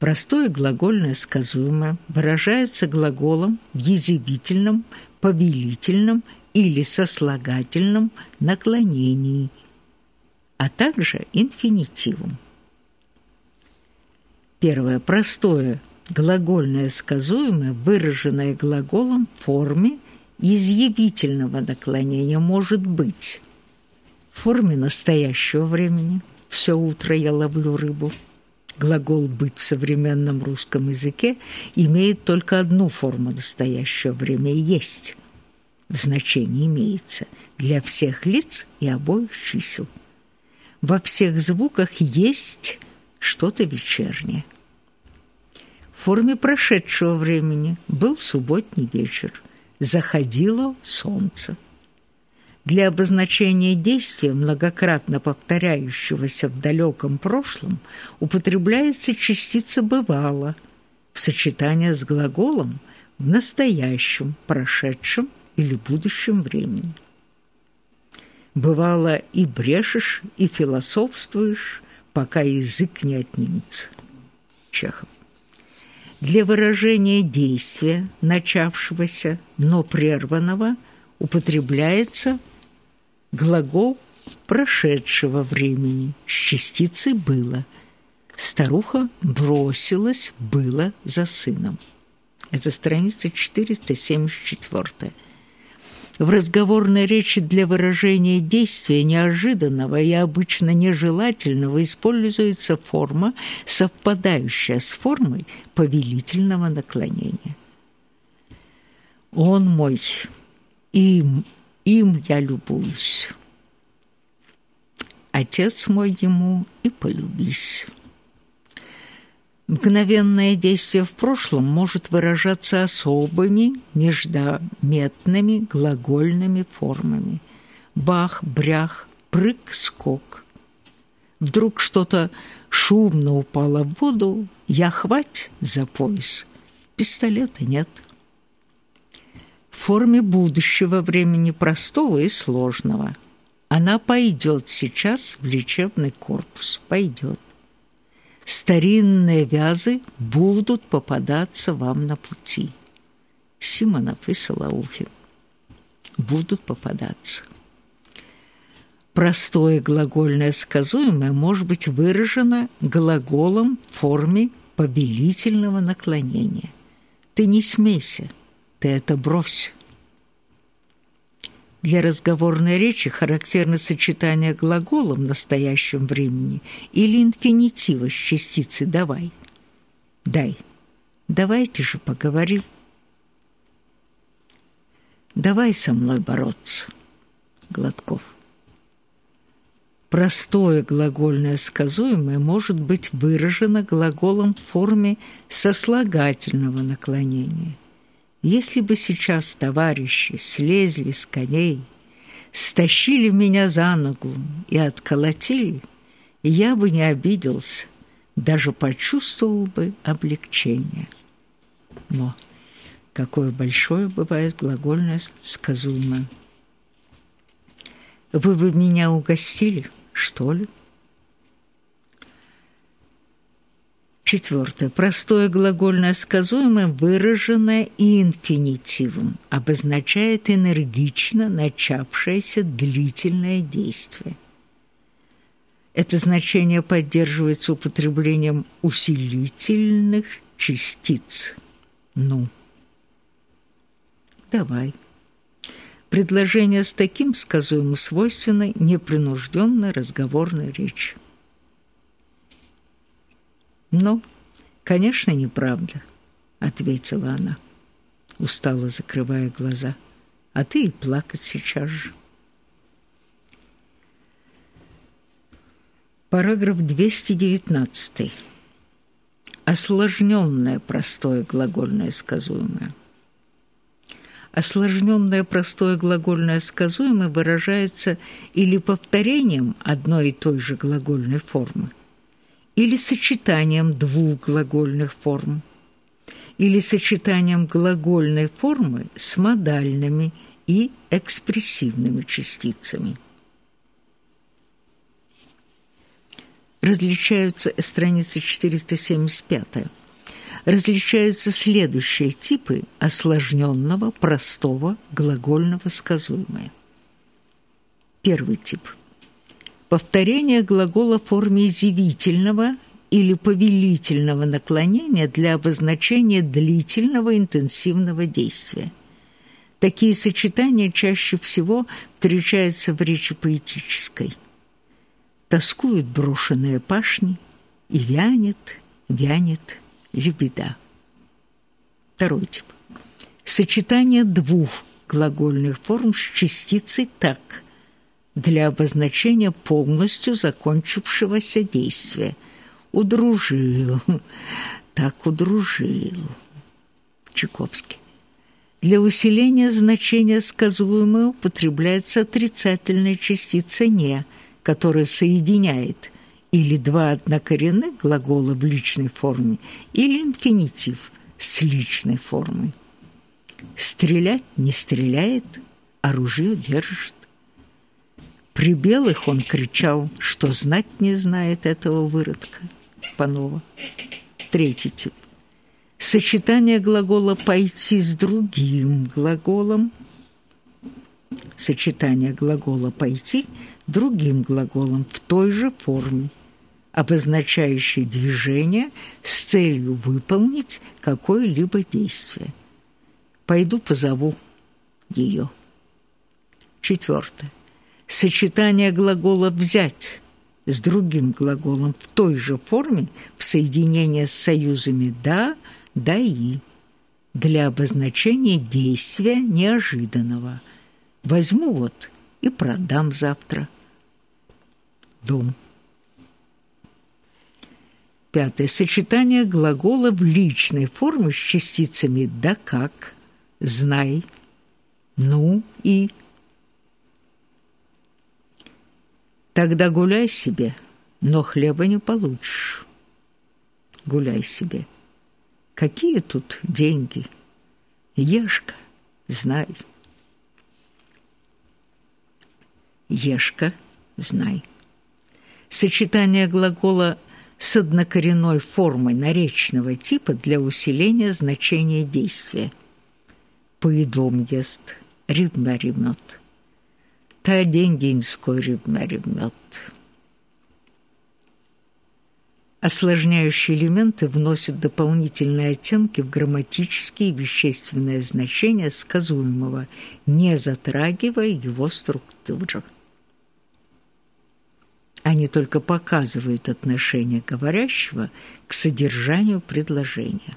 Простое глагольное сказуемое выражается глаголом в язевительном, повелительном или сослагательном наклонении, а также инфинитивом. Первое. Простое глагольное сказуемое, выраженное глаголом в форме изъявительного наклонения, может быть в форме настоящего времени «все утро я ловлю рыбу», Глагол «быть» в современном русском языке имеет только одну форму настоящего время «есть». В значении имеется для всех лиц и обоих чисел. Во всех звуках есть что-то вечернее. В форме прошедшего времени был субботний вечер, заходило солнце. Для обозначения действия, многократно повторяющегося в далеком прошлом, употребляется частица «бывало» в сочетании с глаголом в настоящем, прошедшем или будущем времени. Бывало и брешешь, и философствуешь, пока язык не отнимется. Чехов. Для выражения действия, начавшегося, но прерванного, употребляется Глагол прошедшего времени с частицей «было». Старуха бросилась было за сыном. Это страница 474. В разговорной речи для выражения действия неожиданного и обычно нежелательного используется форма, совпадающая с формой повелительного наклонения. «Он мой, им я любуюсь. Отец мой ему и полюбись. Мгновенное действие в прошлом может выражаться особыми междометными глагольными формами. Бах, брях, прыг, скок. Вдруг что-то шумно упало в воду, я хвать за пояс. Пистолета нет форме будущего времени простого и сложного. Она пойдет сейчас в лечебный корпус, пойдет. Старинные вязы будут попадаться вам на пути. Симонов и Солоухин будут попадаться. Простое глагольное сказуемое может быть выражено глаголом в форме повелительного наклонения. Ты не смейся – ты это брось. Для разговорной речи характерно сочетание глагола в настоящем времени или инфинитива с частицей «давай». «Дай». Давайте же поговорим. Давай со мной бороться. Гладков. Простое глагольное сказуемое может быть выражено глаголом в форме сослагательного наклонения – если бы сейчас товарищи слезли с коней, стащили меня за ногу и отколотили, я бы не обиделся, даже почувствовал бы облегчение. Но какое большое бывает глагольное сказуемое. Вы бы меня угостили, что ли? Четвертое. Простое глагольное сказуемое, выраженное инфинитивом, обозначает энергично начавшееся длительное действие. Это значение поддерживается употреблением усилительных частиц. Ну, давай. Предложение с таким сказуемым свойственной непринужденной разговорной речи. «Ну, конечно, неправда», — ответила она, устало закрывая глаза. «А ты и плакать сейчас же». Параграф 219. Осложненное простое глагольное сказуемое. Осложненное простое глагольное сказуемое выражается или повторением одной и той же глагольной формы, или сочетанием двух глагольных форм, или сочетанием глагольной формы с модальными и экспрессивными частицами. различаются, страница 475, различаются следующие типы осложненного, простого, глагольного сказуемое. Первый тип. Повторение глагола в форме изъявительного или повелительного наклонения для обозначения длительного интенсивного действия. Такие сочетания чаще всего встречаются в речи поэтической. Тоскуют брошенные пашни, и вянет, вянет лебеда. Второй тип. Сочетание двух глагольных форм с частицей «так» для обозначения полностью закончившегося действия. Удружил, так удружил. Чайковский. Для усиления значения сказуемого употребляется отрицательная частица «не», которая соединяет или два однокоренных глагола в личной форме, или инфинитив с личной формой. Стрелять не стреляет, оружие держит. При белых он кричал, что знать не знает этого выродка. Панова. Третий тип. Сочетание глагола «пойти» с другим глаголом. Сочетание глагола «пойти» другим глаголом в той же форме, обозначающей движение с целью выполнить какое-либо действие. Пойду позову ее. Четвертое. Сочетание глагола «взять» с другим глаголом в той же форме в соединении с союзами «да», «да» и для обозначения действия неожиданного. Возьму вот и продам завтра. Дом. Пятое. Сочетание глагола в личной форме с частицами «да как», «знай», «ну» и Тогда гуляй себе, но хлеба не получишь. Гуляй себе. Какие тут деньги? Ешка, знай. Ешка, знай. Сочетание глагола с однокоренной формой наречного типа для усиления значения действия. Поедом ест, ревна ревнет та день-день скорив меремет. Осложняющие элементы вносят дополнительные оттенки в грамматические и вещественные значения сказуемого, не затрагивая его структуру. Они только показывают отношение говорящего к содержанию предложения.